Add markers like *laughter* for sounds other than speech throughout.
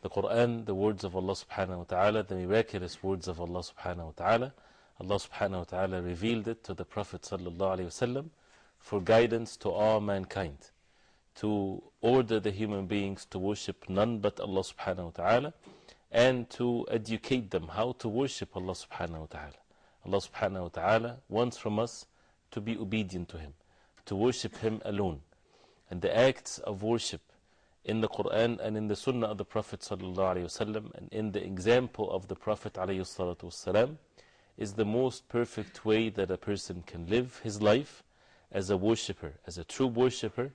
The Quran, the words of Allah subhanahu wa ta'ala, the miraculous words of Allah subhanahu wa ta'ala. Allah subhanahu wa ta'ala revealed it to the Prophet sallallahu alayhi wasallam for guidance to all mankind, to order the human beings to worship none but Allah subhanahu wa ta'ala, and to educate them how to worship Allah subhanahu wa ta'ala. Allah subhanahu wa ta'ala wants from us to be obedient to Him, to worship Him alone. And the acts of worship in the Quran and in the Sunnah of the Prophet sallallahu alaihi wasallam and in the example of the Prophet alayhi salatu wasalam is the most perfect way that a person can live his life as a worshipper, as a true worshipper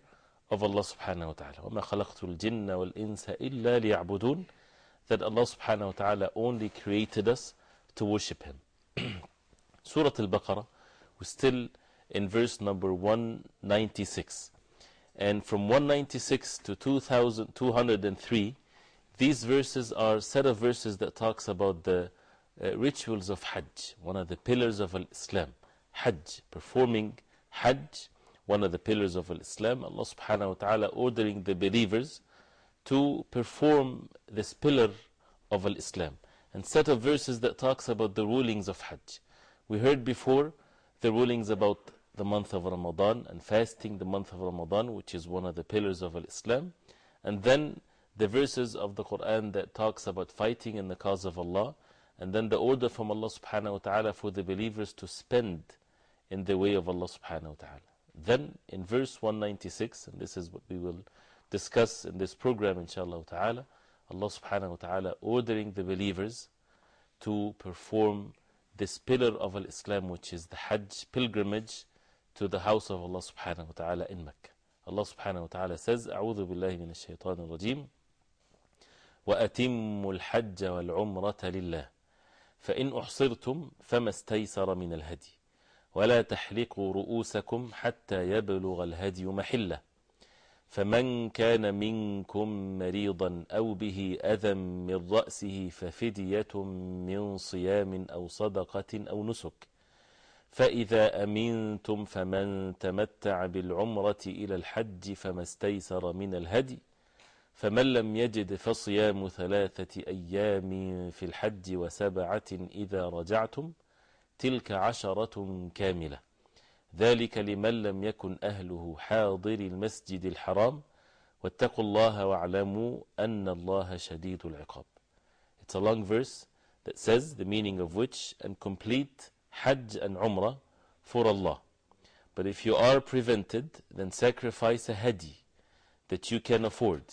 of Allah subhanahu wa ta'ala. وَمَا خَلَقْتُ الْجِنَّ وَالْإِنسَ إِلَّا لِيَعْبُدُونَ That Allah subhanahu wa ta'ala only created us to worship Him. *clears throat* Surah Al-Baqarah, we're still in verse number 196. And from 196 to 2203, these verses are set of verses that talks about the uh, rituals of Hajj, one of the pillars of Islam. Hajj, performing Hajj, one of the pillars of Islam. Allah subhanahu wa ta'ala ordering the believers to perform this pillar of Islam. And set of verses that talks about the rulings of Hajj. We heard before the rulings about the month of Ramadan and fasting the month of Ramadan, which is one of the pillars of Islam. And then the verses of the Quran that talks about fighting in the cause of Allah. And then the order from Allah subhanahu wa ta'ala for the believers to spend in the way of Allah subhanahu wa ta'ala. Then in verse 196, and this is what we will discuss in this program inshallah ta'ala, Allah subhanahu wa ta'ala ordering the believers to perform this pillar of Islam, which is the Hajj pilgrimage to the house of Allah subhanahu wa ta'ala in Mecca. Allah subhanahu wa ta'ala says, أعوذ بالله من الشيطان الرجيم وأتموا الحج والعمرة لله فإن أحصرتم فما استيسر من الهدي ولا تحلقوا رؤوسكم حتى يبلغ الهدي محله فمن كان منكم مريضا أو به أذى من رأسه ففدية من صيام أو صدقة أو نسك فإذا أمنتم فمن تمتع بالعمرة إلى الحج فما استيسر من الهدي فمن لم يجد فصيام ثلاثة أيام في الحج وسبعة إذا رجعتم تلك عشرة كاملة. ذلك لمن لم يكن أهله حاضر المسجد الحرام. واتقوا الله واعلموا أن الله شديد العقاب. It's a long verse that says the meaning of which and complete Hajj and Umrah for Allah. But if you are prevented, then sacrifice a hadi that you can afford.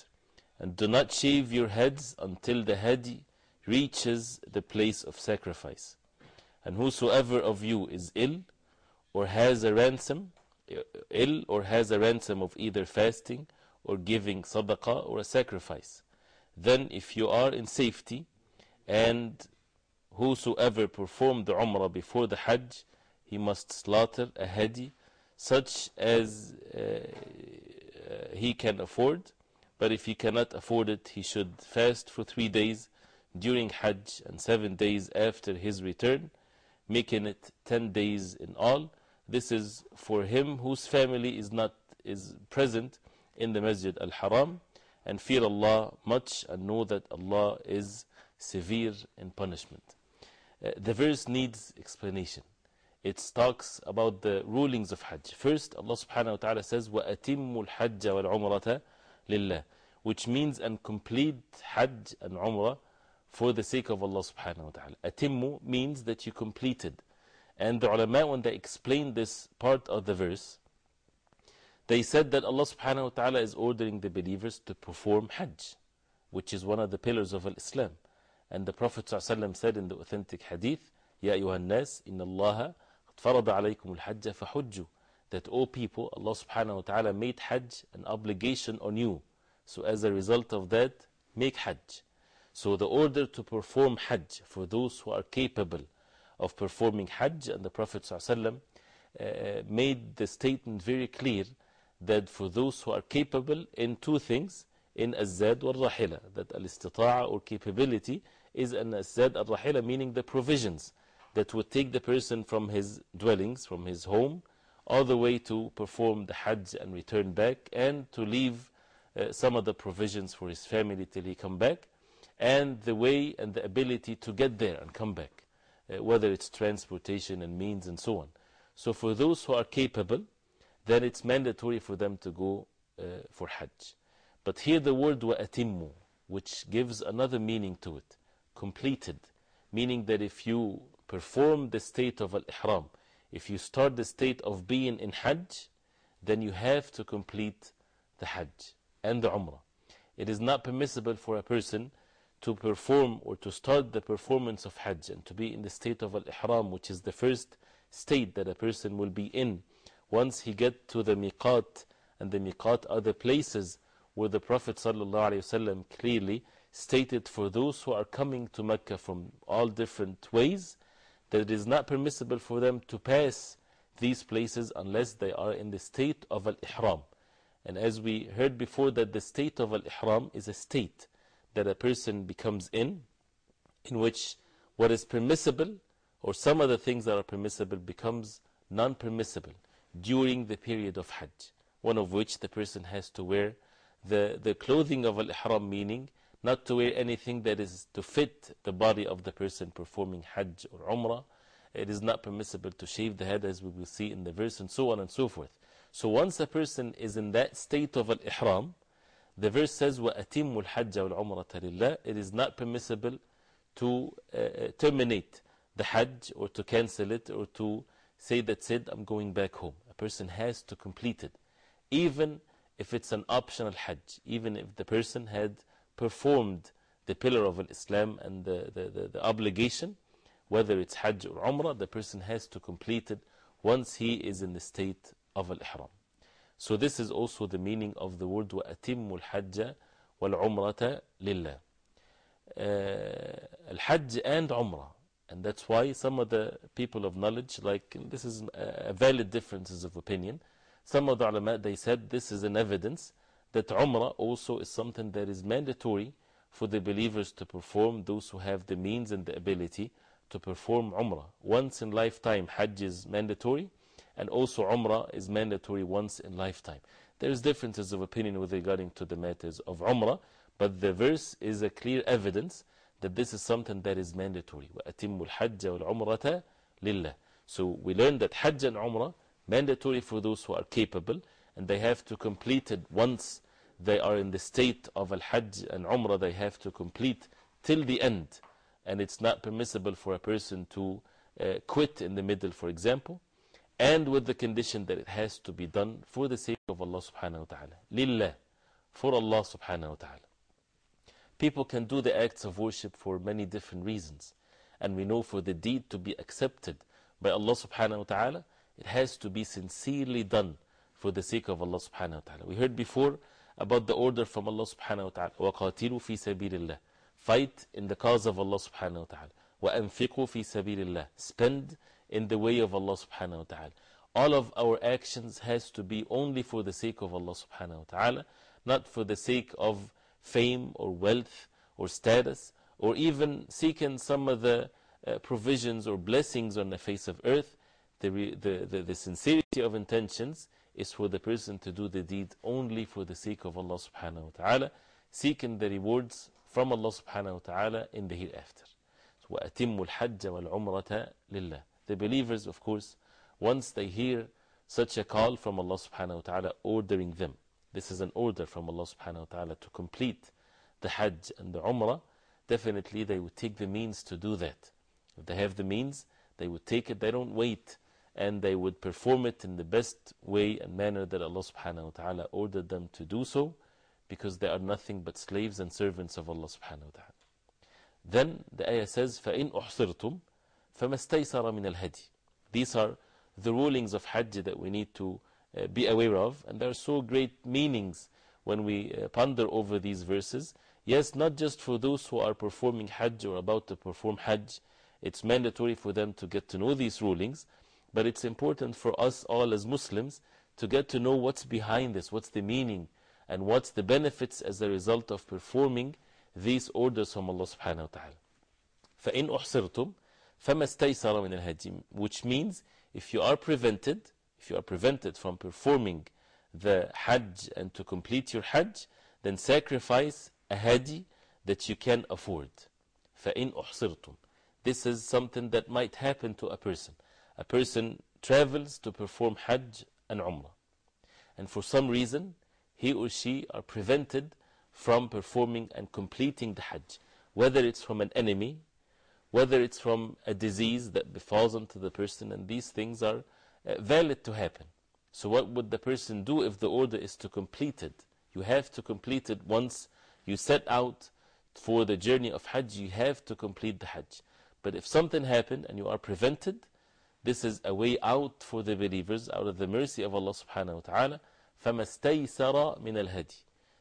And do not shave your heads until the hadi reaches the place of sacrifice. And whosoever of you is ill or has a ransom, ill or has a ransom of either fasting or giving sadaqah or a sacrifice, then if you are in safety and whosoever performed the Umrah before the Hajj, he must slaughter a hadi such as uh, uh, he can afford. But if he cannot afford it, he should fast for three days during Hajj and seven days after his return, making it ten days in all. This is for him whose family is not is present in the Masjid al Haram and fear Allah much and know that Allah is severe in punishment. Uh, the verse needs explanation. It talks about the rulings of Hajj. First, Allah subhanahu wa ta'ala says, وَأَتِمُّ الْحَجَّ وَالْعُمْرَةَ لِلَّهِ Which means and complete Hajj and Umrah for the sake of Allah subhanahu wa ta'ala. Atimmu means that you completed. And the ulama, when they explained this part of the verse, they said that Allah subhanahu wa ta'ala is ordering the believers to perform Hajj, which is one of the pillars of Islam. And the Prophet ﷺ said in the authentic hadith, Ya ayyuhan nas, inna Allah farada alaykum al-hajj fahujju. That all people, Allah subhanahu wa ta'ala made Hajj an obligation on you. So as a result of that, make Hajj. So the order to perform Hajj for those who are capable of performing Hajj, and the Prophet ﷺ uh, made the statement very clear that for those who are capable in two things, in Azad wal Rahila, that al istita'a or capability is an Azad al Rahila, meaning the provisions that would take the person from his dwellings, from his home, all the way to perform the Hajj and return back, and to leave uh, some of the provisions for his family till he come back, and the way and the ability to get there and come back, uh, whether it's transportation and means and so on. So for those who are capable, then it's mandatory for them to go uh, for Hajj. But here the word wa wa'atimmu, which gives another meaning to it, completed, meaning that if you perform the state of al-ihram, if you start the state of being in Hajj, then you have to complete the Hajj and the Umrah. It is not permissible for a person to perform or to start the performance of Hajj and to be in the state of Al-Ihram, which is the first state that a person will be in. Once he get to the miqat, and the miqat are the places where the Prophet ﷺ clearly stated for those who are coming to Mecca from all different ways, that it is not permissible for them to pass these places unless they are in the state of Al-Ihram. And as we heard before that the state of Al-Ihram is a state that a person becomes in, in which what is permissible or some of the things that are permissible becomes non-permissible during the period of Hajj. One of which the person has to wear the, the clothing of Al-Ihram, meaning not to wear anything that is to fit the body of the person performing Hajj or Umrah. It is not permissible to shave the head as we will see in the verse and so on and so forth. So once a person is in that state of Al-Ihram, the verse says, وَأَتِمُّ الْحَجَّ وَالْعُمْرَةَ لِلَّهِ It is not permissible to uh, terminate the Hajj or to cancel it or to say that's it, I'm going back home. A person has to complete it. Even if it's an optional Hajj, even if the person had performed the pillar of Islam and the, the, the, the obligation, whether it's Hajj or Umrah, the person has to complete it once he is in the state of Al-Ihram. So this is also the meaning of the word وَأَتِمُّ الْحَجَّ وَالْعُمْرَةَ لِلَّهِ uh, Al-Hajj and Umrah. And that's why some of the people of knowledge, like this is a valid differences of opinion, some of the ulama, they said this is an evidence that Umrah also is something that is mandatory for the believers to perform, those who have the means and the ability to perform Umrah. Once in lifetime, Hajj is mandatory, and also Umrah is mandatory once in lifetime. There is differences of opinion with regarding to the matters of Umrah, but the verse is a clear evidence that this is something that is mandatory. وَأَتِمُّ الْحَجَّ وَالْعُمْرَةَ لِلَّهِ So we learn that Hajj and Umrah mandatory for those who are capable, and they have to complete it once they are in the state of Al-Hajj and Umrah, they have to complete till the end. And it's not permissible for a person to uh, quit in the middle, for example, and with the condition that it has to be done for the sake of Allah subhanahu wa ta'ala. Lillah, for Allah subhanahu wa ta'ala. People can do the acts of worship for many different reasons. And we know for the deed to be accepted by Allah subhanahu wa ta'ala, it has to be sincerely done for the sake of Allah subhanahu wa ta'ala. We heard before about the order from Allah subhanahu wa ta'ala. وَقَاتِلُوا فِي سَبِيلِ اللَّهِ Fight in the cause of Allah subhanahu wa ta'ala. وَأَنفِقُوا فِي سَبِيلِ اللَّهِ Spend in the way of Allah subhanahu wa ta'ala. All of our actions has to be only for the sake of Allah subhanahu wa ta'ala, not for the sake of fame or wealth or status, or even seeking some of the uh, provisions or blessings on the face of earth. The, the, the, the sincerity of intentions is for the person to do the deed only for the sake of Allah subhanahu wa ta'ala, seeking the rewards from Allah subhanahu wa ta'ala in the hereafter. So, وَأَتِمُّ الْحَجَّ وَالْعُمْرَةَ لِلَّهِ The believers, of course, once they hear such a call from Allah subhanahu wa ta'ala ordering them, this is an order from Allah subhanahu wa ta'ala to complete the Hajj and the Umrah, definitely they would take the means to do that. If they have the means, they would take it, they don't wait, and they would perform it in the best way and manner that Allah subhanahu wa ta'ala ordered them to do so, because they are nothing but slaves and servants of Allah subhanahu wa ta'ala. Then the ayah says, فَإِنْ أُحْصِرْتُمْ فَمَا اسْتَيْسَرَ مِنَ الْهَدِي These are the rulings of Hajj that we need to uh, be aware of, and there are so great meanings when we uh, ponder over these verses. Yes, not just for those who are performing Hajj or about to perform Hajj, it's mandatory for them to get to know these rulings, but it's important for us all as Muslims to get to know what's behind this, what's the meaning, and what's the benefits as a result of performing these orders from Allah subhanahu wa ta'ala. فَإِنْ أُحْصِرْتُمْ فَمَا اسْتَيْسَرَ مِنَ الْهَدِي Which means, if you are prevented, if you are prevented from performing the Hajj and to complete your Hajj, then sacrifice a hadi that you can afford. فَإِنْ أُحْصِرْتُمْ This is something that might happen to a person. A person travels to perform Hajj and Umrah. And for some reason, he or she are prevented from performing and completing the Hajj. Whether it's from an enemy, whether it's from a disease that befalls onto the person, and these things are uh, valid to happen. So, what would the person do if the order is to complete it? You have to complete it once you set out for the journey of Hajj, you have to complete the Hajj. But if something happened and you are prevented, this is a way out for the believers out of the mercy of Allah subhanahu wa ta'ala. فَمَا اسْتَيْسَرَ مِنَ الْهَدِي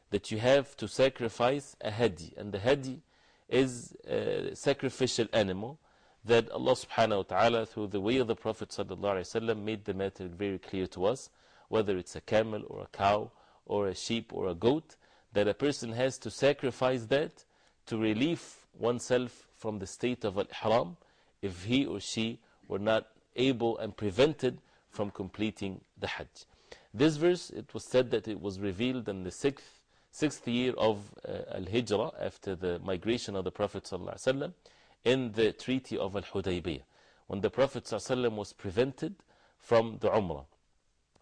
That you have to sacrifice a hadi. And the hadi is a sacrificial animal that Allah subhanahu wa ta'ala, through the way of the Prophet sallallahu alayhi wa made the matter very clear to us, whether it's a camel or a cow or a sheep or a goat, that a person has to sacrifice that to relieve oneself from the state of al-ihram if he or she were not able and prevented from completing the Hajj. This verse, it was said that it was revealed in the sixth, sixth year of uh, Al-Hijrah after the migration of the Prophet ﷺ in the Treaty of Al-Hudaybiyah when the Prophet ﷺ was prevented from the Umrah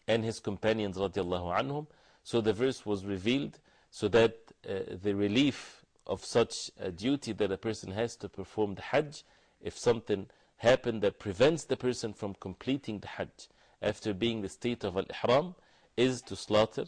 and his companions anhum. So the verse was revealed so that uh, the relief of such a duty that a person has to perform the Hajj, if something happened that prevents the person from completing the Hajj after being the state of Al-Ihram, is to slaughter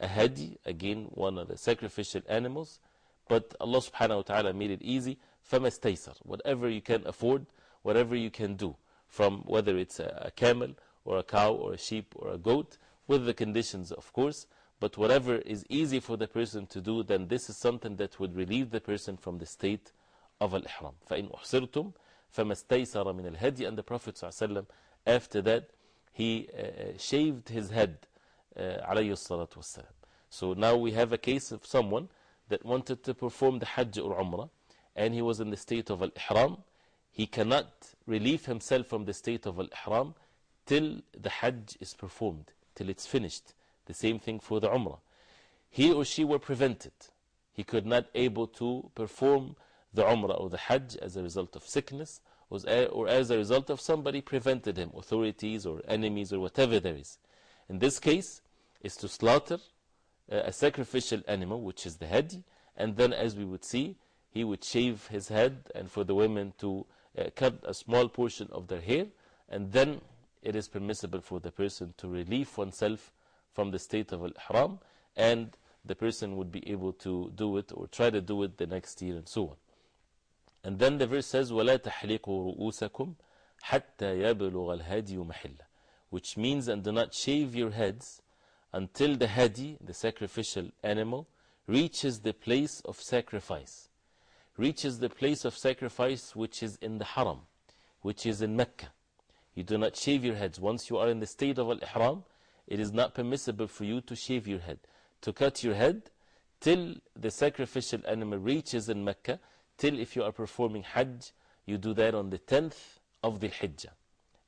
a hadi, again one of the sacrificial animals. But Allah subhanahu wa ta'ala made it easy. فَمَسْتَيْسَرْ Whatever you can afford, whatever you can do, from whether it's a, a camel or a cow or a sheep or a goat, with the conditions of course. But whatever is easy for the person to do, then this is something that would relieve the person from the state of Al-Ihram. فَإِنْ أُحْصِرْتُمْ فَمَا اسْتَيْسَرَ مِنَ الْهَدِي And the Prophet ﷺ, after that, he uh, shaved his head, uh, alayhi salatu wasalam. So now we have a case of someone that wanted to perform the Hajj or Umrah, and he was in the state of Al-Ihram. He cannot relieve himself from the state of Al-Ihram till the Hajj is performed, till it's finished. The same thing for the Umrah. He or she were prevented. He could not able to perform the Umrah or the Hajj as a result of sickness or as a result of somebody prevented him, authorities or enemies or whatever there is. In this case, is to slaughter a sacrificial animal, which is the hadi, and then as we would see, he would shave his head and for the women to uh, cut a small portion of their hair, and then it is permissible for the person to relieve oneself from the state of al-ihram, and the person would be able to do it or try to do it the next year and so on. And then the verse says, وَلَا تَحْلِقُوا رُؤُوسَكُمْ حَتَّى يَبْلُغَ الْهَدِيُ مَحِلَّ Which means, and do not shave your heads until the hadi, the sacrificial animal, reaches the place of sacrifice. Reaches the place of sacrifice which is in the haram, which is in Mecca. You do not shave your heads. Once you are in the state of al-ihram, it is not permissible for you to shave your head. To cut your head till the sacrificial animal reaches in Mecca, till if you are performing Hajj, you do that on the 10th of the Hijjah.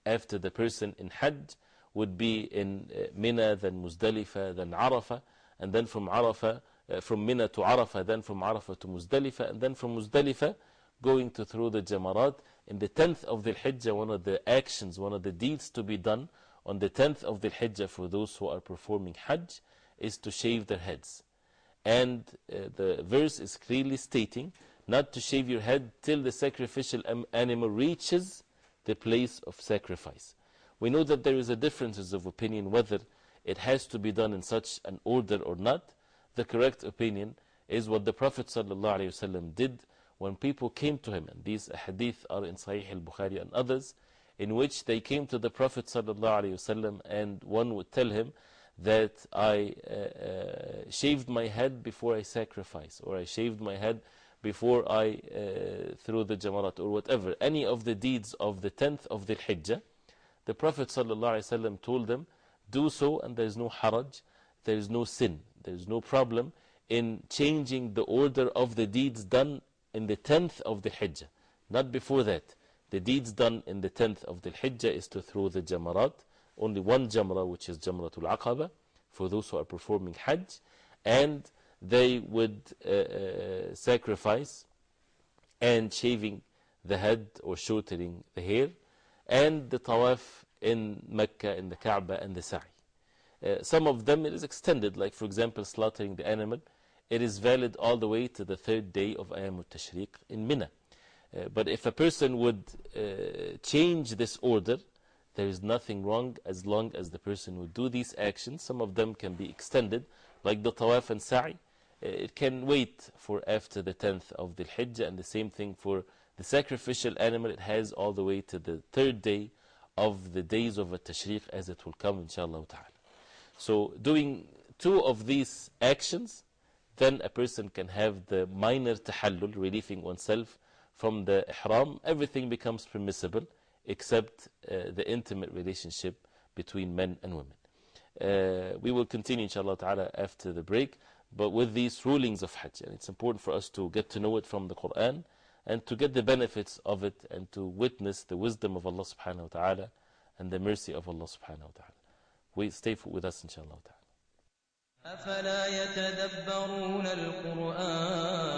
After the person in Hajj would be in Mina, then Muzdalifah, then Arafah, and then from Arafah, uh, from Mina to Arafah, then from Arafah to Muzdalifah, and then from Muzdalifah going to throw the Jamarat. In the 10th of the Hijjah, one of the actions, one of the deeds to be done on the 10th of the Hijjah for those who are performing Hajj is to shave their heads. And uh, the verse is clearly stating not to shave your head till the sacrificial animal reaches the place of sacrifice. We know that there is a difference of opinion whether it has to be done in such an order or not. The correct opinion is what the Prophet ﷺ did when people came to him. And these hadith are in Sahih al Bukhari and others, in which they came to the Prophet ﷺ and one would tell him that I uh, uh, shaved my head before I sacrifice, or I shaved my head before I uh, threw the jamarat, or whatever. Any of the deeds of the 10th of the Hijjah, the Prophet ﷺ told them, do so and there is no haraj, there is no sin, there is no problem in changing the order of the deeds done in the 10th of the Hijjah. Not before that. The deeds done in the 10th of the Hijjah is to throw the jamarat, only one jamra, which is Jamratul Aqaba, for those who are performing Hajj, and they would uh, uh, sacrifice and shaving the head or shortening the hair, and the tawaf in Mecca, in the Kaaba, and the Sa'i. Uh, some of them it is extended, like for example, slaughtering the animal. It is valid all the way to the third day of Ayam al-Tashriq in Mina. Uh, but if a person would uh, change this order, there is nothing wrong as long as the person would do these actions. Some of them can be extended, like the Tawaf and Sa'i. Uh, it can wait for after the 10th of the Hijjah, and the same thing for the sacrificial animal. It has all the way to the third day of the days of a Tashriq as it will come, inshallah. So, doing two of these actions, then a person can have the minor tahallul, relieving oneself from the ihram. Everything becomes permissible except uh, the intimate relationship between men and women. Uh, we will continue, inshallah after the break, but with these rulings of Hajj. And it's important for us to get to know it from the Quran and to get the benefits of it and to witness the wisdom of Allah subhanahu wa ta'ala and the mercy of Allah subhanahu wa ta'ala. We stay with us, inshallah ta'ala. أفلا يتدبرون القرآن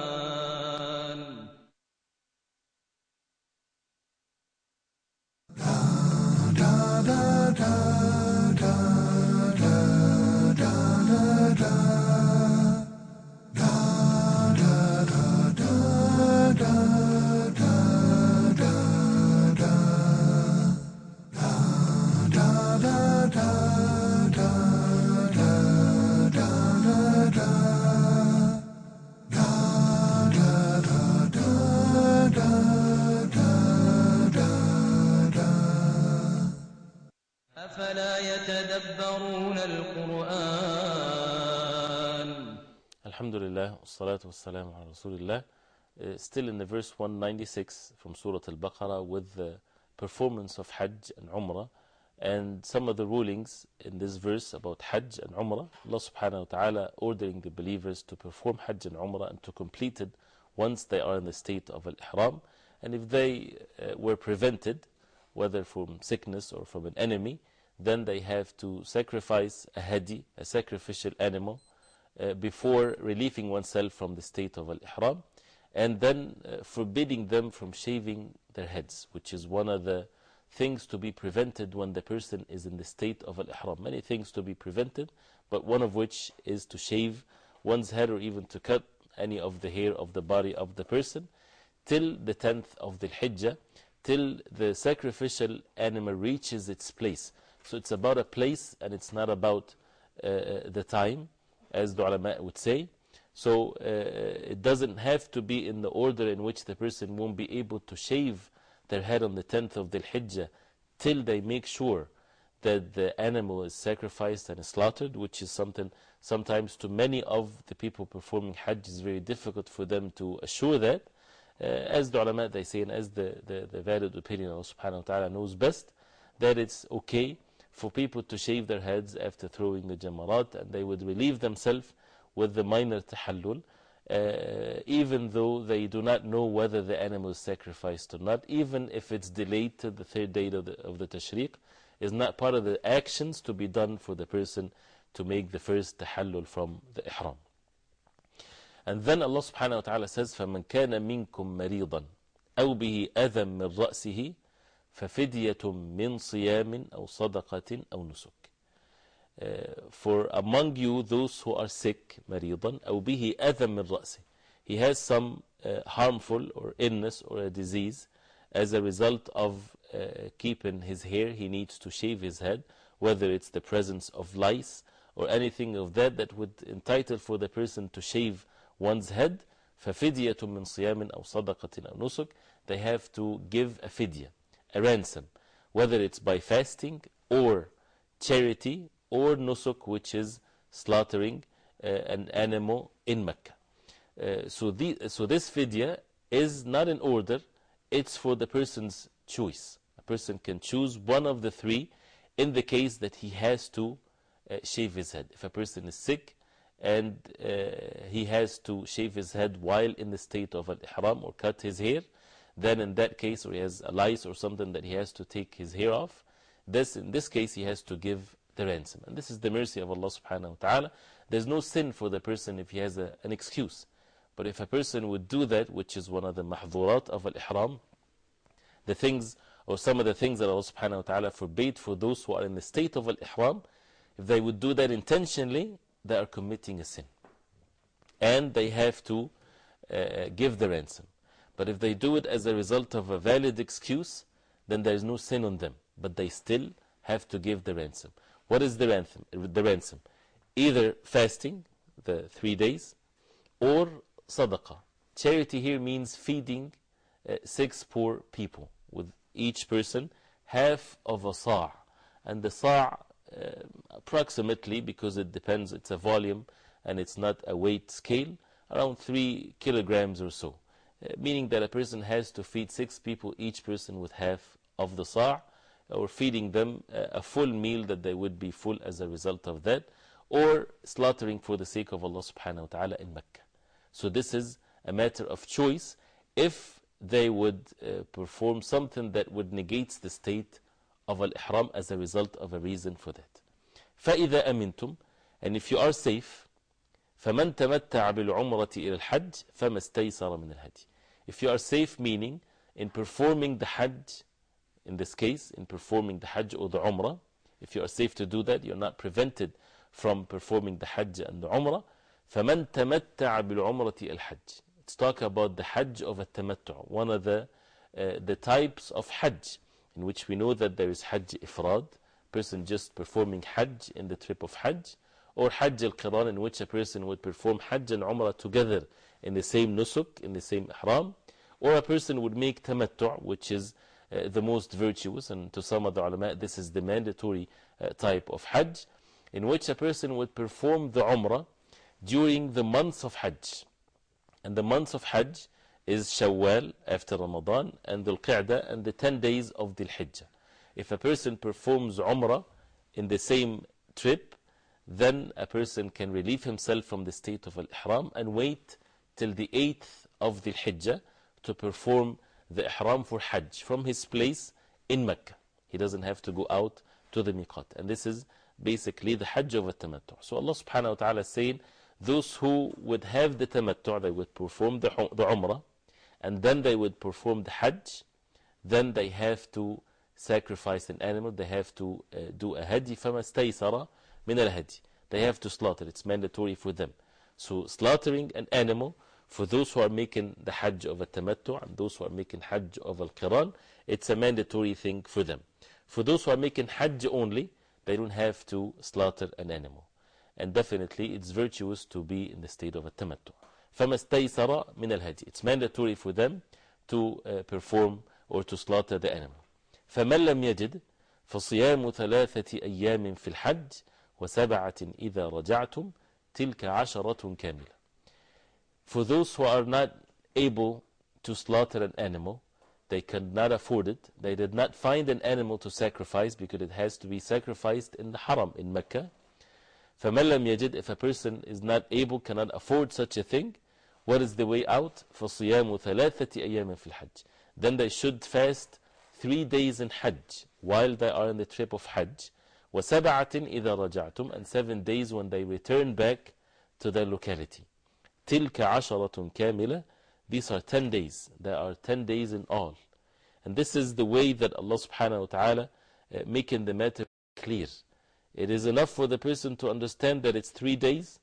أفلا يتدبرون القرآن Alhamdulillah, salatu wassalamu ala Rasulillah. Uh, still in the verse 196 from Surah Al Baqarah with the performance of Hajj and Umrah and some of the rulings in this verse about Hajj and Umrah. Allah subhanahu wa ta'ala ordering the believers to perform Hajj and Umrah and to complete it once they are in the state of Al Ihram. And if they uh, were prevented, whether from sickness or from an enemy, then they have to sacrifice a hadi, a sacrificial animal, uh, before relieving oneself from the state of Al Ihram, and then uh, forbidding them from shaving their heads, which is one of the things to be prevented when the person is in the state of Al Ihram. Many things to be prevented, but one of which is to shave one's head or even to cut any of the hair of the body of the person till the 10th of the Hijjah, till the sacrificial animal reaches its place. So it's about a place and it's not about uh, the time, as the ulama would say. So uh, it doesn't have to be in the order in which the person won't be able to shave their head on the 10th of the Hijjah till they make sure that the animal is sacrificed and slaughtered, which is something sometimes to many of the people performing Hajj is very difficult for them to assure that. Uh, as the ulama they say, and as the, the, the valid opinion of subhanahu wa ta'ala knows best, that it's okay for people to shave their heads after throwing the jamarat and they would relieve themselves with the minor tahallul, uh, even though they do not know whether the animal is sacrificed or not, even if it's delayed to the third day of the, of the tashriq, is not part of the actions to be done for the person to make the first tahallul from the ihram. And then Allah subhanahu wa ta'ala says, فَمَنْ كَانَ مِنْكُمْ مَرِيضًا أَوْ بِهِ أَذًى مِنْ رَأْسِهِ ففدية من صيام أو صدقة أو نسك uh, For among you those who are sick مريضا أو به أذى من رأسه he has some uh, harmful or illness or a disease as a result of uh, keeping his hair, he needs to shave his head, whether it's the presence of lice or anything of that that would entitle for the person to shave one's head. فَفِدْيَةٌ مِّن صِيَامٍ أَوْ صَدَقَةٍ أَوْ نُسُكٍ They have to give a fidya, a ransom, whether it's by fasting or charity or nusuk, which is slaughtering uh, an animal in Mecca. Uh, so, the, so this fidya is not in order, it's for the person's choice. A person can choose one of the three in the case that he has to uh, shave his head. If a person is sick and he has to shave his head while in the state of an ihram or cut his hair, then in that case, or he has a lice or something that he has to take his hair off, this, in this case, he has to give the ransom. And this is the mercy of Allah subhanahu wa ta'ala. There's no sin for the person if he has a, an excuse. But if a person would do that, which is one of the mahdurat of al-ihram, the things or some of the things that Allah subhanahu wa ta'ala forbade for those who are in the state of al-ihram, if they would do that intentionally, they are committing a sin. And they have to uh, give the ransom. But if they do it as a result of a valid excuse, then there is no sin on them. But they still have to give the ransom. What is the ransom? The ransom? Either fasting, the three days, or sadaqah. Charity here means feeding uh, six poor people, with each person half of a sa'. And the sa' uh, approximately, because it depends, it's a volume and it's not a weight scale, around 3 kilograms or so. Uh, meaning that a person has to feed six people, each person with half of the sa', or feeding them uh, a full meal that they would be full as a result of that, or slaughtering for the sake of Allah subhanahu wa ta'ala in Mecca. So this is a matter of choice if they would uh, perform something that would negate the state of al-ihram as a result of a reason for that. فَإِذَا أَمِنْتُمْ And if you are safe, فَمَنْ تَمَتَّعَ بِالْعُمْرَةِ إِلَى الْحَجِّ فَمَا اسْتَيْسَرَ مِنَ الْهَدِي If you are safe, meaning in performing the Hajj, in this case, in performing the Hajj or the Umrah, if you are safe to do that, you're not prevented from performing the Hajj and the Umrah. فَمَنْ تَمَتَّعَ بِالْعُمْرَةِ إِلَى الْحَجِّ Let's talk about the Hajj of tamattu, one of the, uh, the types of Hajj, in which we know that there is Hajj Ifrad, person just performing Hajj in the trip of Hajj, or Hajj al Qiran, in which a person would perform Hajj and Umrah together in the same nusuk, in the same ihram, or a person would make tamattu, which is uh, the most virtuous, and to some of the ulama, this is the mandatory uh, type of Hajj, in which a person would perform the Umrah during the months of Hajj. And the months of Hajj is Shawwal after Ramadan and Dhul Qa'dah and the 10 days of Dhul Hijjah. If a person performs Umrah in the same trip, then a person can relieve himself from the state of Al-Ihram and wait till the 8th of Dhul Hijjah to perform the Ihram for Hajj from his place in Mecca. He doesn't have to go out to the Miqat. And this is basically the Hajj of Tamattu. So Allah subhanahu wa ta'ala is saying, those who would have the tamattu, they would perform the, the umrah, and then they would perform the hajj, then they have to sacrifice an animal, they have to uh, do a hadi, فَمَا اسْتَيْسَرَ min al. They have to slaughter, it's mandatory for them. So, slaughtering an animal for those who are making the Hajj of a tamattu and those who are making Hajj of al Qiran, it's a mandatory thing for them. For those who are making Hajj only, they don't have to slaughter an animal. And definitely, it's virtuous to be in the state of a tamattu. فَمَا اسْتَيْسَرَ It's mandatory for them to uh, perform or to slaughter the animal. فَمَنْ لَمْ يَجِدْ فَصِيَامُ ثَلَاثَةِ أَيَّامٍ فِي الْحَجِّ وَسَبَعَةٍ إِذَا رَجَعْتُمْ تِلْكَ عَشَرَةٌ كَامِلَةٌ For those who are not able to slaughter an animal, they cannot afford it. They did not find an animal to sacrifice because it has to be sacrificed in the haram in Mecca. فَمَنْ لَمْ يَجِدْ If a person is not able, cannot afford such a thing, what is the way out? فَصِيَامُ ثَلَاثَةِ أَيَّامٍ فِي الْحَجِّ Then they should fast three days in Hajj while they are in the trip of Hajj. وَسَبَعَةٍ إِذَا رَجَعْتُمْ And seven days when they return back to their locality. تِلْكَ عَشَرَةٌ كَامِلَةٌ These are ten days. There are ten days in all. And this is the way that Allah subhanahu wa ta'ala uh, making the matter clear. It is enough for the person to understand that it's three days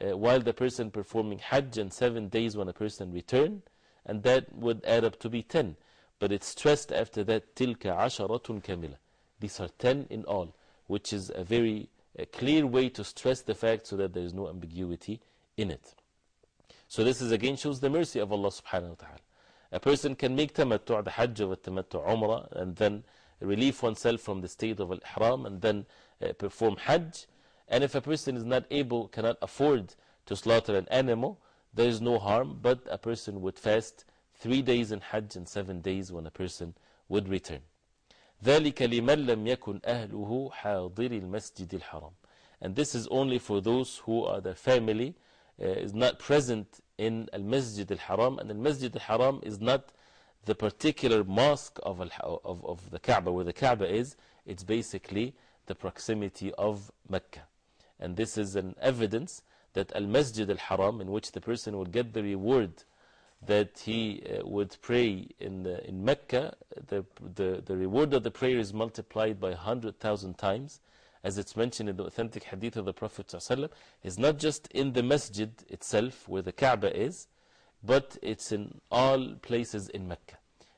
uh, while the person performing Hajj and seven days when a person return, and that would add up to be 10. But it's stressed after that, تِلْكَ عَشَرَةٌ كَامِلَةٌ These are 10 in all, which is a very uh, clear way to stress the fact so that there is no ambiguity in it. So this is again shows the mercy of Allah subhanahu wa ta'ala. A person can make tamattu' the hajj or tamattu' umrah and then relieve oneself from the state of al-ihram and then uh, perform hajj. And if a person is not able, cannot afford to slaughter an animal, there is no harm, but a person would fast three days in hajj and seven days when a person would return. ذلك لمن لم يكن أهله حاضر المسجد الحرام and this is only for those who are the family uh, is not present in al-Masjid al-Haram and al-Masjid al-Haram is not the particular mosque of, of, of the Kaaba where the Kaaba is it's basically the proximity of Mecca and this is an evidence that al-Masjid al-Haram in which the person will get the reward that he uh, would pray in, the, in Mecca, the, the, the reward of the prayer is multiplied by 100,000 times, as it's mentioned in the authentic hadith of the Prophet. ﷺ. It's not just in the masjid itself where the Kaaba is, but it's in all places in Mecca.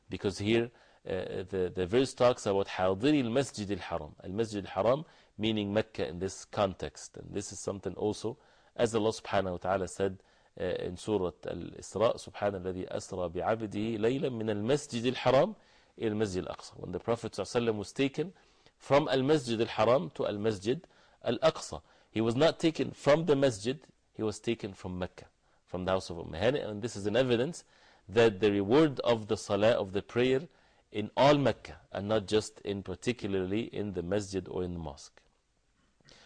Because here uh, the, the verse talks about Hadiri al Masjid al Haram, al Masjid al Haram meaning Mecca in this context. And this is something also, as Allah subhanahu wa ta'ala said, Surah Al-Isra سبحان الذي أسرى بعبده ليلا من المسجد الحرام إلى المسجد الأقصى when the Prophet ﷺ was taken from Al-Masjid Al-Haram to Al-Masjid Al-Aqsa he was not taken from the masjid he was taken from Mecca from the house of Umm and this is an evidence that the reward of the salah of the prayer in all Mecca and not just in particularly in the masjid or in the mosque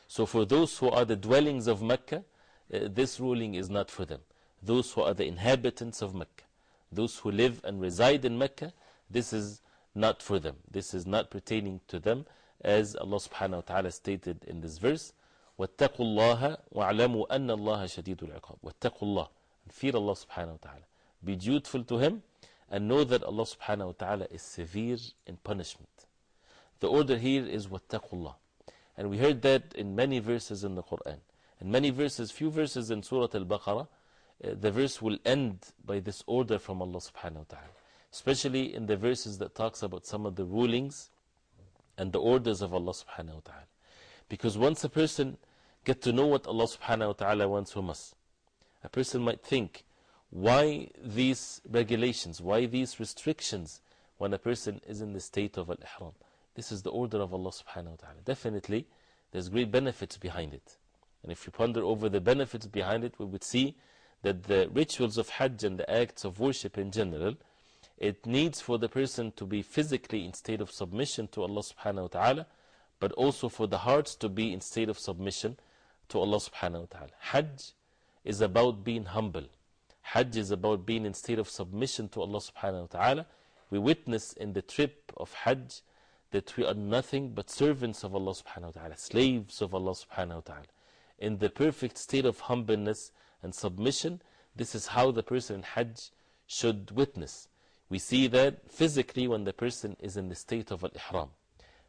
so for those who are the dwellings of Mecca uh, this ruling is not for them. Those who are the inhabitants of Mecca, those who live and reside in Mecca, this is not for them. This is not pertaining to them, as Allah subhanahu wa ta'ala stated in this verse. وَاتَّقُوا اللَّهَ وَاعْلَمُوا أَنَّ اللَّهَ شَدِيدُ الْعِقَابِ وَاتَّقُوا اللَّهَ and Fear Allah subhanahu wa ta'ala. Be dutiful to Him and know that Allah subhanahu wa ta'ala is severe in punishment. The order here is وَاتَّقُوا اللَّهَ And we heard that in many verses in the Quran. in many verses, few verses in Surah Al-Baqarah, uh, the verse will end by this order from Allah subhanahu wa ta'ala. Especially in the verses that talks about some of the rulings and the orders of Allah subhanahu wa ta'ala. Because once a person get to know what Allah subhanahu wa ta'ala wants from us, a person might think, why these regulations, why these restrictions when a person is in the state of al-ihram? This is the order of Allah subhanahu wa ta'ala. Definitely, there's great benefits behind it. And if you ponder over the benefits behind it, we would see that the rituals of Hajj and the acts of worship in general, it needs for the person to be physically in state of submission to Allah subhanahu wa ta'ala, but also for the hearts to be in state of submission to Allah subhanahu wa ta'ala. Hajj is about being humble. Hajj is about being in state of submission to Allah subhanahu wa ta'ala. We witness in the trip of Hajj that we are nothing but servants of Allah subhanahu wa ta'ala, slaves of Allah subhanahu wa ta'ala in the perfect state of humbleness and submission, this is how the person in Hajj should witness. We see that physically when the person is in the state of al-ihram,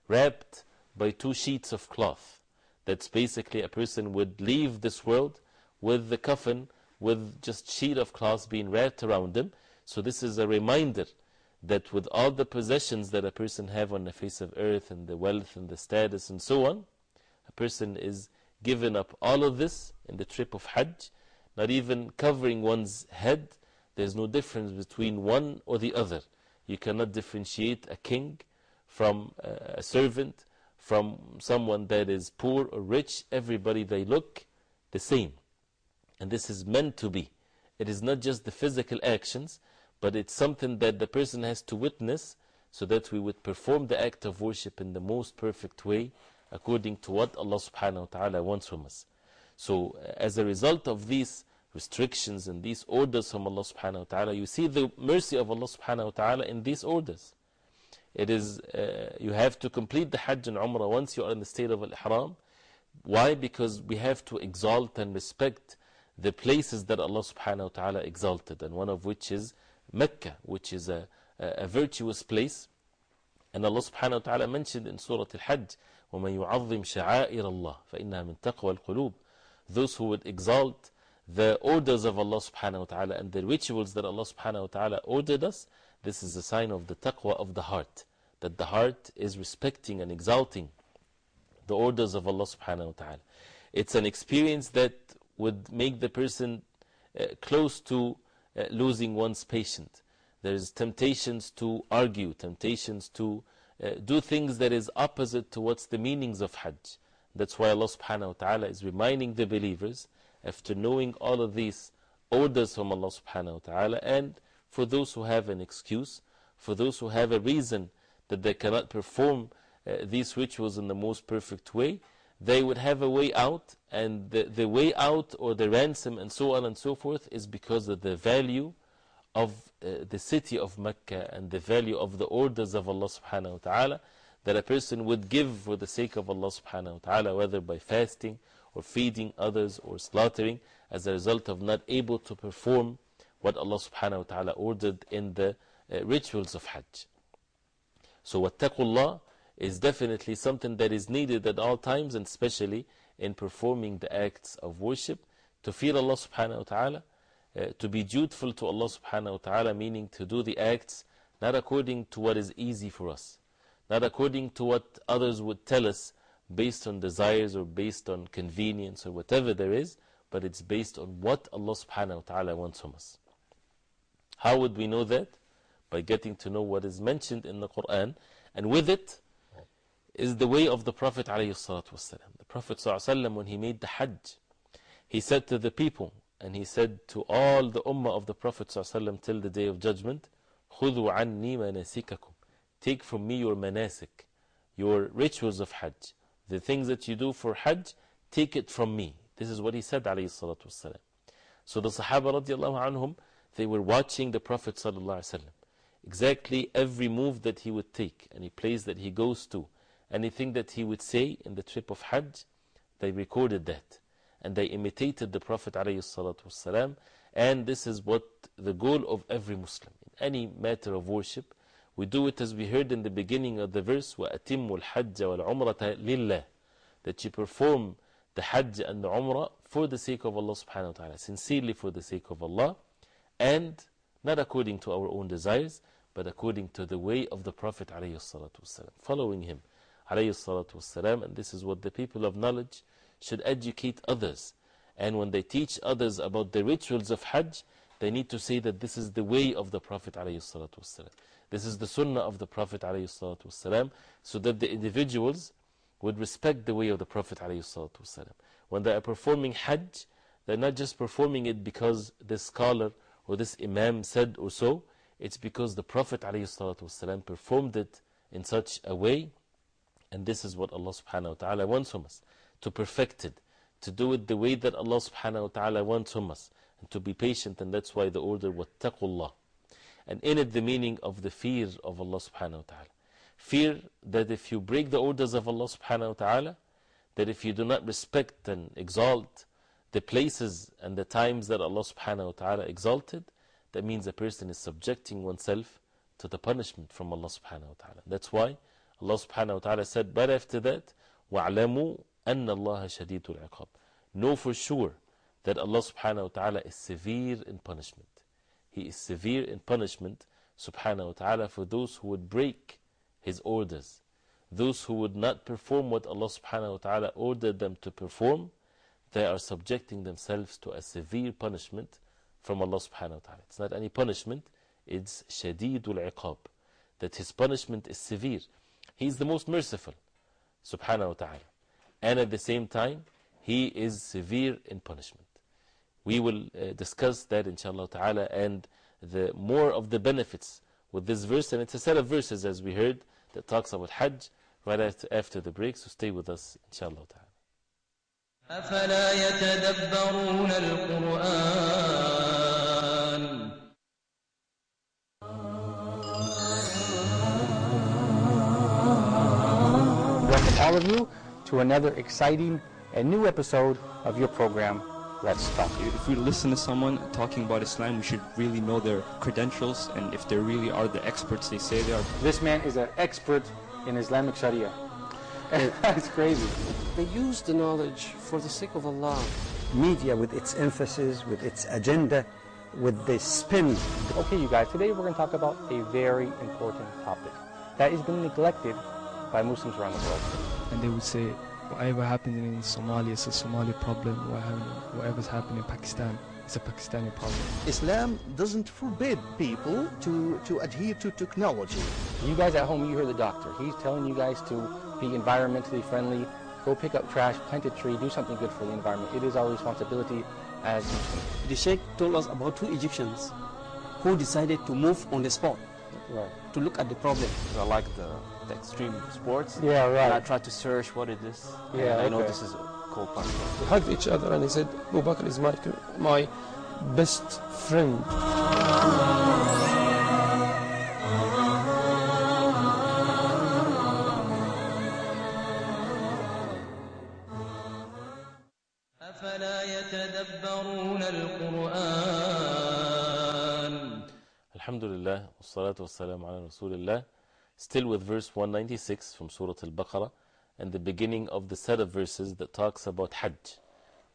wrapped by two sheets of cloth. That's basically a person would leave this world with the coffin, with just sheet of cloth being wrapped around him. So this is a reminder that with all the possessions that a person have on the face of earth and the wealth and the status and so on, a person is given up all of this in the trip of Hajj, not even covering one's head. There's no difference between one or the other. You cannot differentiate a king from uh, a servant, from someone that is poor or rich. Everybody, they look the same. And this is meant to be. It is not just the physical actions, but it's something that the person has to witness so that we would perform the act of worship in the most perfect way according to what Allah subhanahu wa ta'ala wants from us. So, as a result of these restrictions and these orders from Allah subhanahu wa ta'ala, you see the mercy of Allah subhanahu wa ta'ala in these orders. It is, uh, you have to complete the Hajj and Umrah once you are in the state of Al-Ihram. Why? Because we have to exalt and respect the places that Allah subhanahu wa ta'ala exalted, and one of which is Mecca, which is a, a, a virtuous place. And Allah subhanahu wa ta'ala mentioned in Surah Al-Hajj, وَمَن يُعَظِّمْ شَعَائِرَ اللَّهِ فَإِنَّهَا مِن تَقْوَى الْقُلُوبِ Those who would exalt the orders of Allah subhanahu wa ta'ala and the rituals that Allah subhanahu wa ta'ala ordered us, this is a sign of the taqwa of the heart. That the heart is respecting and exalting the orders of Allah subhanahu wa ta'ala. It's an experience that would make the person uh, close to uh, losing one's patience. There's temptations to argue, temptations to uh, do things that is opposite to what's the meanings of Hajj. That's why Allah subhanahu wa ta'ala is reminding the believers after knowing all of these orders from Allah subhanahu wa ta'ala and for those who have an excuse, for those who have a reason that they cannot perform uh, these rituals in the most perfect way, they would have a way out, and the, the way out or the ransom and so on and so forth is because of the value of uh, the city of Mecca and the value of the orders of Allah subhanahu wa ta'ala that a person would give for the sake of Allah subhanahu wa ta'ala, whether by fasting or feeding others or slaughtering, as a result of not able to perform what Allah subhanahu wa ta'ala ordered in the uh, rituals of Hajj. So, wattaqullah is definitely something that is needed at all times, and especially in performing the acts of worship, to fear Allah subhanahu wa ta'ala, uh, to be dutiful to Allah subhanahu wa ta'ala, meaning to do the acts not according to what is easy for us, not according to what others would tell us based on desires or based on convenience or whatever there is, but it's based on what Allah subhanahu wa ta'ala wants from us. How would we know that? By getting to know what is mentioned in the Quran, and with it is the way of the Prophet ﷺ. The Prophet ﷺ, when he made the Hajj, he said to the people, and he said to all the Ummah of the Prophet ﷺ till the day of judgment, خُذُوا عَنِّي مَنَاسِكَكُمْ Take from me your manasik, your rituals of Hajj. The things that you do for Hajj, take it from me. This is what he said, ﷺ. So the Sahaba radiallahu anhum, they were watching the Prophet ﷺ. Exactly every move that he would take, any place that he goes to, anything that he would say in the trip of Hajj, they recorded that. And they imitated the Prophet ﷺ. And this is what the goal of every Muslim. In any matter of worship, we do it as we heard in the beginning of the verse, وَأَتِمُّ الْحَجَّ وَالْعُمْرَةَ لِلَّهِ That you perform the Hajj and the Umrah for the sake of Allah subhanahu wa ta'ala, sincerely for the sake of Allah, and not according to our own desires, but according to the way of the Prophet alayhi salatu wasalam, following him alayhi salatu wasalam, and this is what the people of knowledge should educate others. And when they teach others about the rituals of Hajj, they need to say that this is the way of the Prophet alayhi salatu wasalam. This is the sunnah of the Prophet ﷺ, so that the individuals would respect the way of the Prophet ﷺ. When they are performing Hajj, they're not just performing it because this scholar or this Imam said or so, it's because the Prophet ﷺ performed it in such a way, and this is what Allah subhanahu wa ta'ala wants from us to perfect it, to do it the way that Allah subhanahu wa ta'ala wants from us, and to be patient, and that's why the order, وَاتَّقُوا and in it the meaning of the fear of Allah subhanahu wa ta'ala. Fear that if you break the orders of Allah subhanahu wa ta'ala, that if you do not respect and exalt the places and the times that Allah subhanahu wa ta'ala exalted, that means a person is subjecting oneself to the punishment from Allah subhanahu wa ta'ala. That's why Allah subhanahu wa ta'ala said, but after that, وَاعْلَمُوا أَنَّ اللَّهَ شَدِيدُ الْعِقَابِ Know for sure that Allah subhanahu wa ta'ala is severe in punishment. He is severe in punishment, subhanahu wa ta'ala, for those who would break His orders. Those who would not perform what Allah subhanahu wa ta'ala ordered them to perform, they are subjecting themselves to a severe punishment from Allah subhanahu wa ta'ala. It's not any punishment, it's shadidul iqab. That His punishment is severe. He is the most merciful, subhanahu wa ta'ala. And at the same time, He is severe in punishment. We will uh, discuss that inshallah ta'ala and the more of the benefits with this verse. And it's a set of verses, as we heard, that talks about Hajj right after, after the break. So stay with us, inshallah ta'ala. أفلا يتدبرون القرآن welcome all of you to another exciting and new episode of your program, Let's Talk. If we listen to someone talking about Islam, we should really know their credentials and if they really are the experts they say they are. This man is an expert in Islamic Sharia. *laughs* That's crazy. They use the knowledge for the sake of Allah. media with its emphasis, with its agenda, with the spin. Okay, you guys, today we're going to talk about a very important topic that is being neglected by Muslims around the world. And they would say whatever happened in Somalia is a Somali problem, whatever's happening in Pakistan is a Pakistani problem. Islam doesn't forbid people to, to adhere to technology. You guys at home, you hear the doctor. He's telling you guys to be environmentally friendly, go pick up trash, plant a tree, do something good for the environment. It is our responsibility as Muslims. The Sheikh told us about two Egyptians who decided to move on the spot Right. to look at the problem. I like the, the extreme sports. Yeah, right. And I try to search what it is. Yeah, and I know this is called Pakistan. We hugged each other and he said, Abu Bakr is my, my best friend. Wassalamu ala Rasulillah. Still with verse 196 from Surah Al-Baqarah and the beginning of the set of verses that talks about Hajj.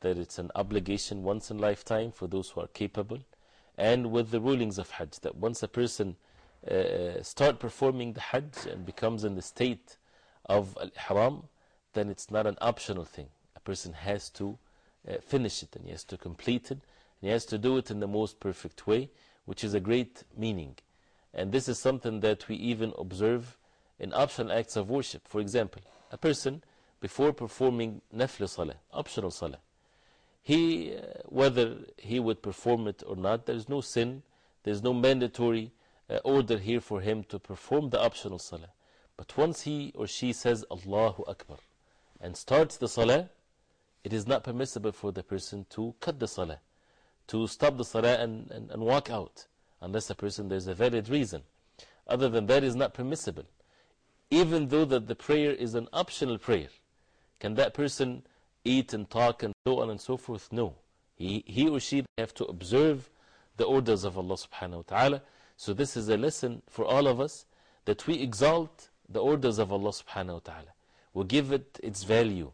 That it's an obligation once in lifetime for those who are capable. And with the rulings of Hajj, that once a person uh, start performing the Hajj and becomes in the state of Al-Ihram, then it's not an optional thing. A person has to uh, finish it and he has to complete it and he has to do it in the most perfect way, which is a great meaning. And this is something that we even observe in optional acts of worship. For example, a person before performing nafl salah, optional salah, he, uh, whether he would perform it or not, there is no sin, there is no mandatory uh, order here for him to perform the optional salah. But once he or she says Allahu Akbar and starts the salah, it is not permissible for the person to cut the salah, to stop the salah and, and, and walk out, unless a person there's a valid reason. Other than that, is not permissible. Even though that the prayer is an optional prayer, can that person eat and talk and so on and so forth? No. He, he or she have to observe the orders of Allah subhanahu wa ta'ala. So this is a lesson for all of us that we exalt the orders of Allah subhanahu wa ta'ala. We give it its value.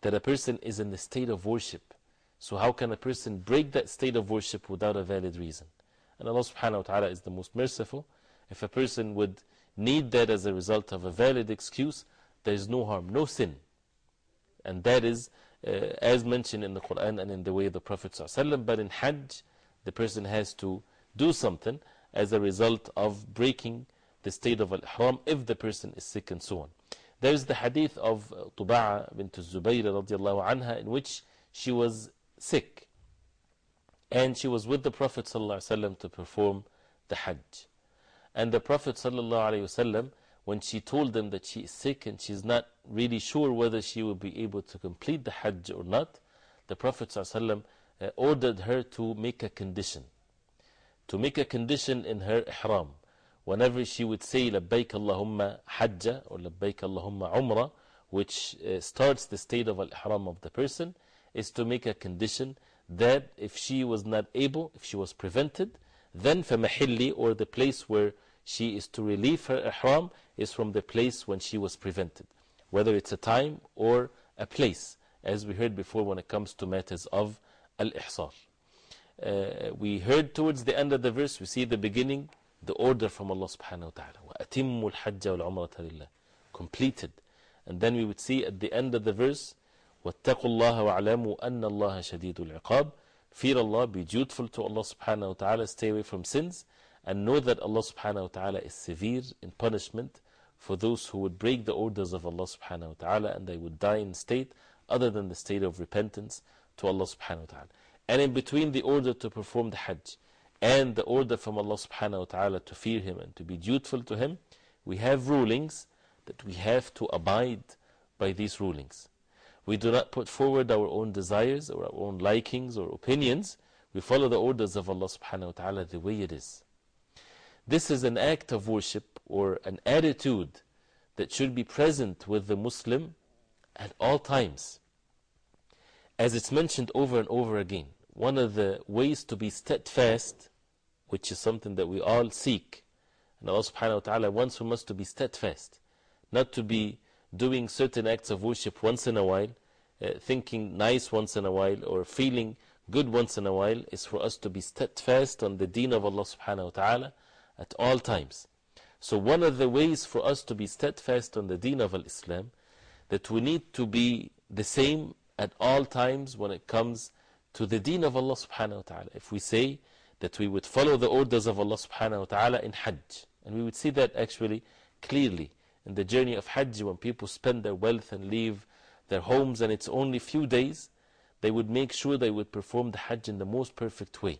That a person is in the state of worship. So how can a person break that state of worship without a valid reason? And Allah subhanahu wa ta'ala is the most merciful. If a person would need that as a result of a valid excuse, there is no harm, no sin. And that is uh, as mentioned in the Quran and in the way of the Prophet. But in Hajj, the person has to do something as a result of breaking the state of Al-Ihram if the person is sick and so on. There is the hadith of Duba'a bint Zubayr anha in which she was sick and she was with the Prophet ﷺ to perform the Hajj. And the Prophet ﷺ, when she told them that she is sick and she's not really sure whether she will be able to complete the Hajj or not, the Prophet ﷺ uh, ordered her to make a condition. To make a condition in her ihram. Whenever she would say Labbaik Allahumma Hajja or Labbaik Allahumma Umrah, which uh, starts the state of al-ihram of the person, is to make a condition that if she was not able, if she was prevented, then فَمَحِلِّ or the place where she is to relieve her ihram is from the place when she was prevented, whether it's a time or a place, as we heard before when it comes to matters of al-ihsar. Uh, we heard towards the end of the verse, we see the beginning, the order from Allah subhanahu wa ta'ala. وَأَتِمُّ الْحَجَّ وَالْعُمْرَةَ لِلَّهِ Completed. And then we would see at the end of the verse, وَاتَّقُوا اللَّهَ وَاعْلَمُوا أَنَّ اللَّهَ شَدِيدُ الْعِقَابِ Fear Allah, be dutiful to Allah subhanahu wa ta'ala, stay away from sins, and know that Allah subhanahu wa ta'ala is severe in punishment for those who would break the orders of Allah subhanahu wa ta'ala and they would die in state other than the state of repentance to Allah subhanahu wa ta'ala. And in between the order to perform the Hajj and the order from Allah subhanahu wa ta'ala to fear Him and to be dutiful to Him, we have rulings that we have to abide by these rulings. We do not put forward our own desires or our own likings or opinions. We follow the orders of Allah subhanahu wa ta'ala the way it is. This is an act of worship or an attitude that should be present with the Muslim at all times. As it's mentioned over and over again, one of the ways to be steadfast, which is something that we all seek, and Allah subhanahu wa ta'ala wants from us to be steadfast, not to be doing certain acts of worship once in a while uh, thinking nice once in a while or feeling good once in a while is for us to be steadfast on the deen of Allah subhanahu wa ta'ala at all times. So one of the ways for us to be steadfast on the deen of Islam that we need to be the same at all times when it comes to the deen of Allah subhanahu wa ta'ala. If we say that we would follow the orders of Allah subhanahu wa ta'ala in Hajj, and we would see that actually clearly in the journey of Hajj when people spend their wealth and leave their homes and it's only few days, they would make sure they would perform the Hajj in the most perfect way.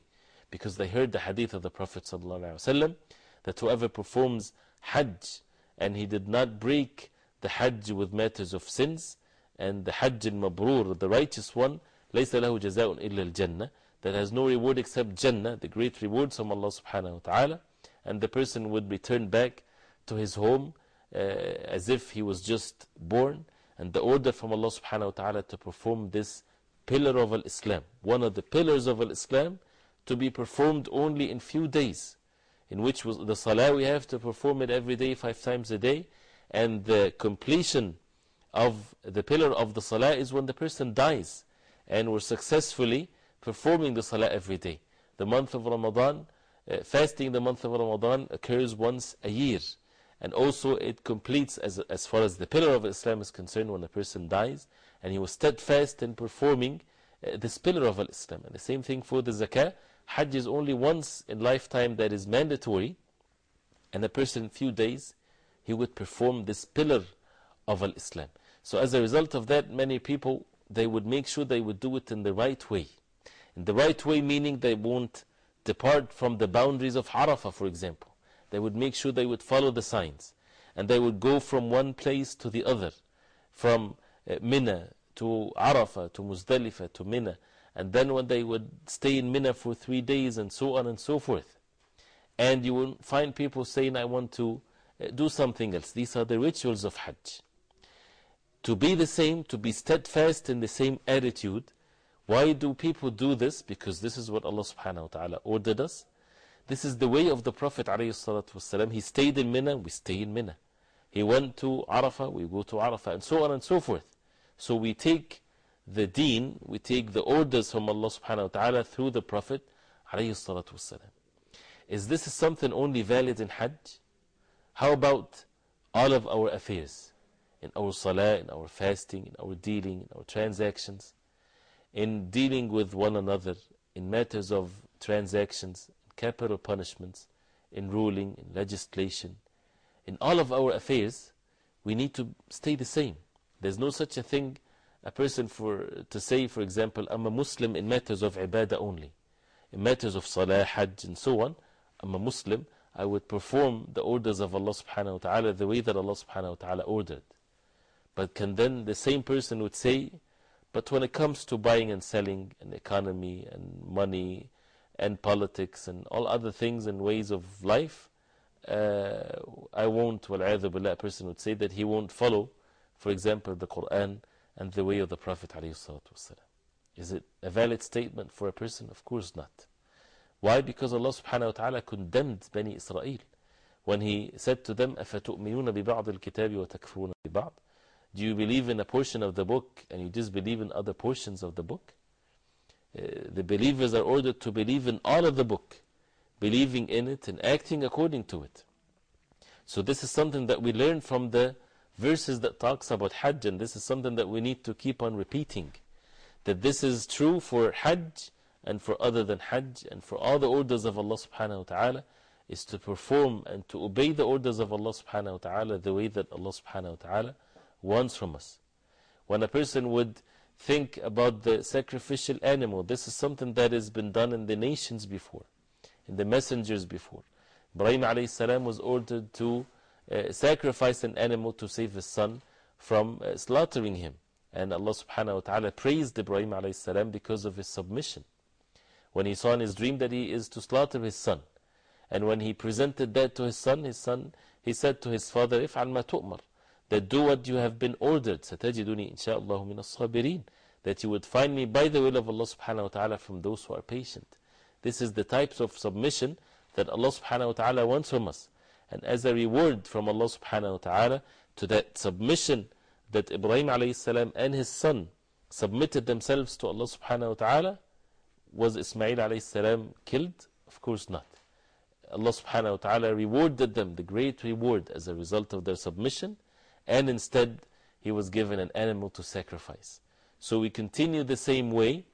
Because they heard the hadith of the Prophet ﷺ that whoever performs Hajj and he did not break the Hajj with matters of sins, and the Hajj al Mabrur, the righteous one, ليس له جزاء إلا الجنة, that has no reward except Jannah, the great rewards from Allah subhanahu wa ta'ala, and the person would return back to his home uh, as if he was just born, and the order from Allah subhanahu wa ta'ala to perform this pillar of Islam, one of the pillars of Islam, to be performed only in few days, in which the salah we have to perform it every day, five times a day, and the completion of the pillar of the salah is when the person dies, and we're successfully performing the salah every day. The month of Ramadan, uh, fasting the month of Ramadan occurs once a year. And also it completes as, as far as the pillar of Islam is concerned when a person dies and he was steadfast in performing uh, this pillar of Islam. And the same thing for the zakah. Hajj is only once in lifetime that is mandatory. And a person in few days, he would perform this pillar of Islam. So as a result of that, many people, they would make sure they would do it in the right way. In the right way meaning they won't depart from the boundaries of Arafah, for example. They would make sure they would follow the signs. And they would go from one place to the other. From uh, Mina to Arafah to Muzdalifah to Mina. And then when they would stay in Mina for three days and so on and so forth. And you will find people saying, I want to uh, do something else. These are the rituals of Hajj. To be the same, to be steadfast in the same attitude. Why do people do this? Because this is what Allah subhanahu wa ta'ala ordered us. This is the way of the Prophet ﷺ. He stayed in Mina, we stay in Mina. He went to Arafah, we go to Arafah, and so on and so forth. So we take the deen, we take the orders from Allah subhanahu wa ta'ala through the Prophet ﷺ. Is this something only valid in Hajj? How about all of our affairs? In our salah, in our fasting, in our dealing, in our transactions, in dealing with one another, in matters of transactions, capital punishments, in ruling, in legislation, in all of our affairs, we need to stay the same. There's no such a thing, a person for, to say, for example, I'm a Muslim in matters of ibadah only. In matters of salah, hajj, and so on, I'm a Muslim, I would perform the orders of Allah subhanahu wa ta'ala the way that Allah subhanahu wa ta'ala ordered. But can then the same person would say, but when it comes to buying and selling and economy and money and politics and all other things and ways of life, uh, I won't, well, billah, a person would say that he won't follow, for example, the Quran and the way of the Prophet. Is it a valid statement for a person? Of course not. Why? Because Allah subhanahu wa ta'ala condemned Bani Israel when He said to them, أَفَتُؤْمِنُونَ بِبَعْضِ الْكِتَابِ وَتَكْفُرُونَ بِبَعْضِ Do you believe in a portion of the book and you disbelieve in other portions of the book? Uh, the believers are ordered to believe in all of the book, believing in it and acting according to it. So this is something that we learn from the verses that talks about Hajj and this is something that we need to keep on repeating. That this is true for Hajj and for other than Hajj and for all the orders of Allah subhanahu wa ta'ala is to perform and to obey the orders of Allah subhanahu wa ta'ala the way that Allah subhanahu wa ta'ala wants from us. When a person would think about the sacrificial animal, this is something that has been done in the nations before, in the messengers before. Ibrahim salam was ordered to uh, sacrifice an animal to save his son from uh, slaughtering him. And Allah subhanahu wa ta'ala praised Ibrahim salam because of his submission. When he saw in his dream that he is to slaughter his son. And when he presented that to his son, his son, he said to his father, If'al ma tu'mar that do what you have been ordered. ستجدني إن شاء الله من الصابرين. That you would find me by the will of Allah subhanahu wa ta'ala from those who are patient. This is the types of submission that Allah subhanahu wa ta'ala wants from us. And as a reward from Allah subhanahu wa ta'ala to that submission that Ibrahim alayhi salam and his son submitted themselves to Allah subhanahu wa ta'ala, was Ismail alayhi salam killed? Of course not. Allah subhanahu wa ta'ala rewarded them the great reward as a result of their submission, and instead he was given an animal to sacrifice. So we continue the same way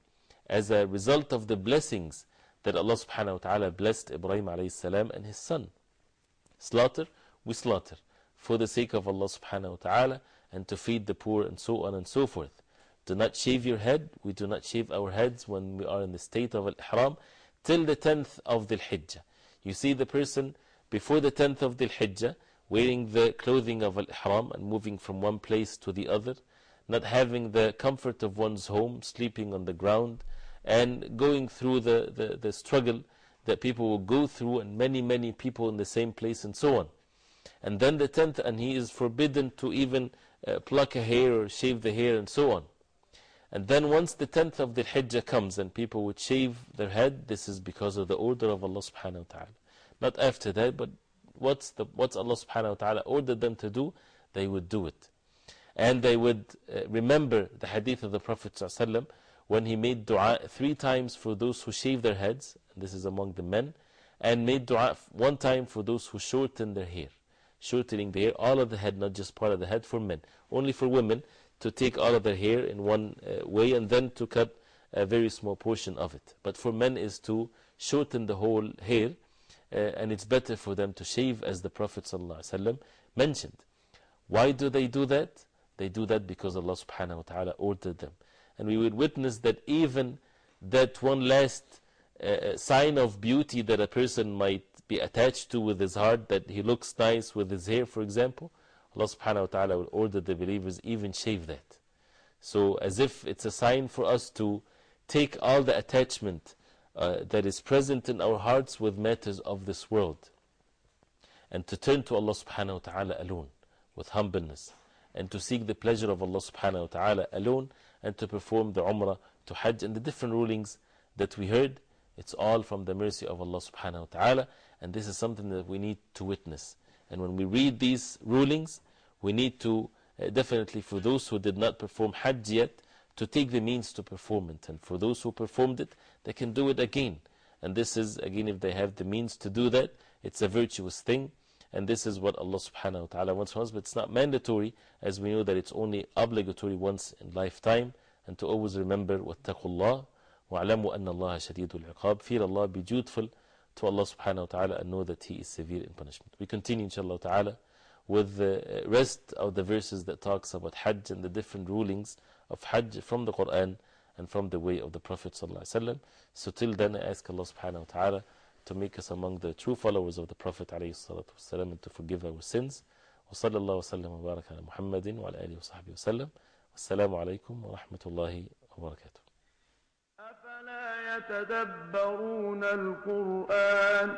as a result of the blessings that Allah subhanahu wa ta'ala blessed Ibrahim alayhi salam and his son. Slaughter, we slaughter for the sake of Allah subhanahu wa ta'ala and to feed the poor and so on and so forth. Do not shave your head. We do not shave our heads when we are in the state of Al-Ihram till the 10th of the Hijjah. You see the person before the 10th of the Hijjah wearing the clothing of Al-Ihram and moving from one place to the other, not having the comfort of one's home, sleeping on the ground, and going through the, the, the struggle that people will go through, and many, many people in the same place, and so on. And then the 10th, and he is forbidden to even uh, pluck a hair or shave the hair, and so on. And then once the 10th of the Hijjah comes and people would shave their head, this is because of the order of Allah subhanahu wa ta'ala. Not after that, but what's, the, what's Allah subhanahu wa ta'ala ordered them to do, they would do it. And they would uh, remember the hadith of the Prophet ﷺ when he made dua three times for those who shave their heads, this is among the men, and made dua one time for those who shorten their hair. Shortening the hair, all of the head, not just part of the head for men. Only for women, to take all of their hair in one uh, way and then to cut a very small portion of it. But for men is to shorten the whole hair and it's better for them to shave as the Prophet ﷺ mentioned. Why do they do that? They do that because Allah subhanahu wa ta'ala ordered them. And we would witness that even that one last uh, sign of beauty that a person might be attached to with his heart, that he looks nice with his hair, for example, Allah subhanahu wa ta'ala will order the believers even shave that. So, as if it's a sign for us to take all the attachment uh, that is present in our hearts with matters of this world and to turn to Allah subhanahu wa ta'ala alone with humbleness and to seek the pleasure of Allah subhanahu wa ta'ala alone and to perform the Umrah to Hajj and the different rulings that we heard. It's all from the mercy of Allah subhanahu wa ta'ala and this is something that we need to witness. And when we read these rulings, we need to uh, definitely, for those who did not perform Hajj yet, to take the means to perform it. And for those who performed it, they can do it again. And this is, again, if they have the means to do that, it's a virtuous thing. And this is what Allah subhanahu wa ta'ala wants from us. But it's not mandatory, as we know that it's only obligatory once in lifetime. And to always remember, وَاتَّقُوا اللَّهِ وَاعْلَمُوا أَنَّ اللَّهَ شَدِيدُ الْعِقَابِ Fear Allah, be dutiful to Allah subhanahu wa ta'ala and know that He is severe in punishment. We continue inshallah ta'ala with the rest of the verses that talks about Hajj and the different rulings of Hajj from the Quran and from the way of the Prophet ﷺ. So till then I ask Allah subhanahu wa ta'ala to make us among the true followers of the Prophet ﷺ and to forgive our sins. وصلى الله وسلم وبارك على محمد وعلى آله وصحبه وسلم والسلام عليكم ورحمة الله وبركاته أفلا يتدبرون القرآن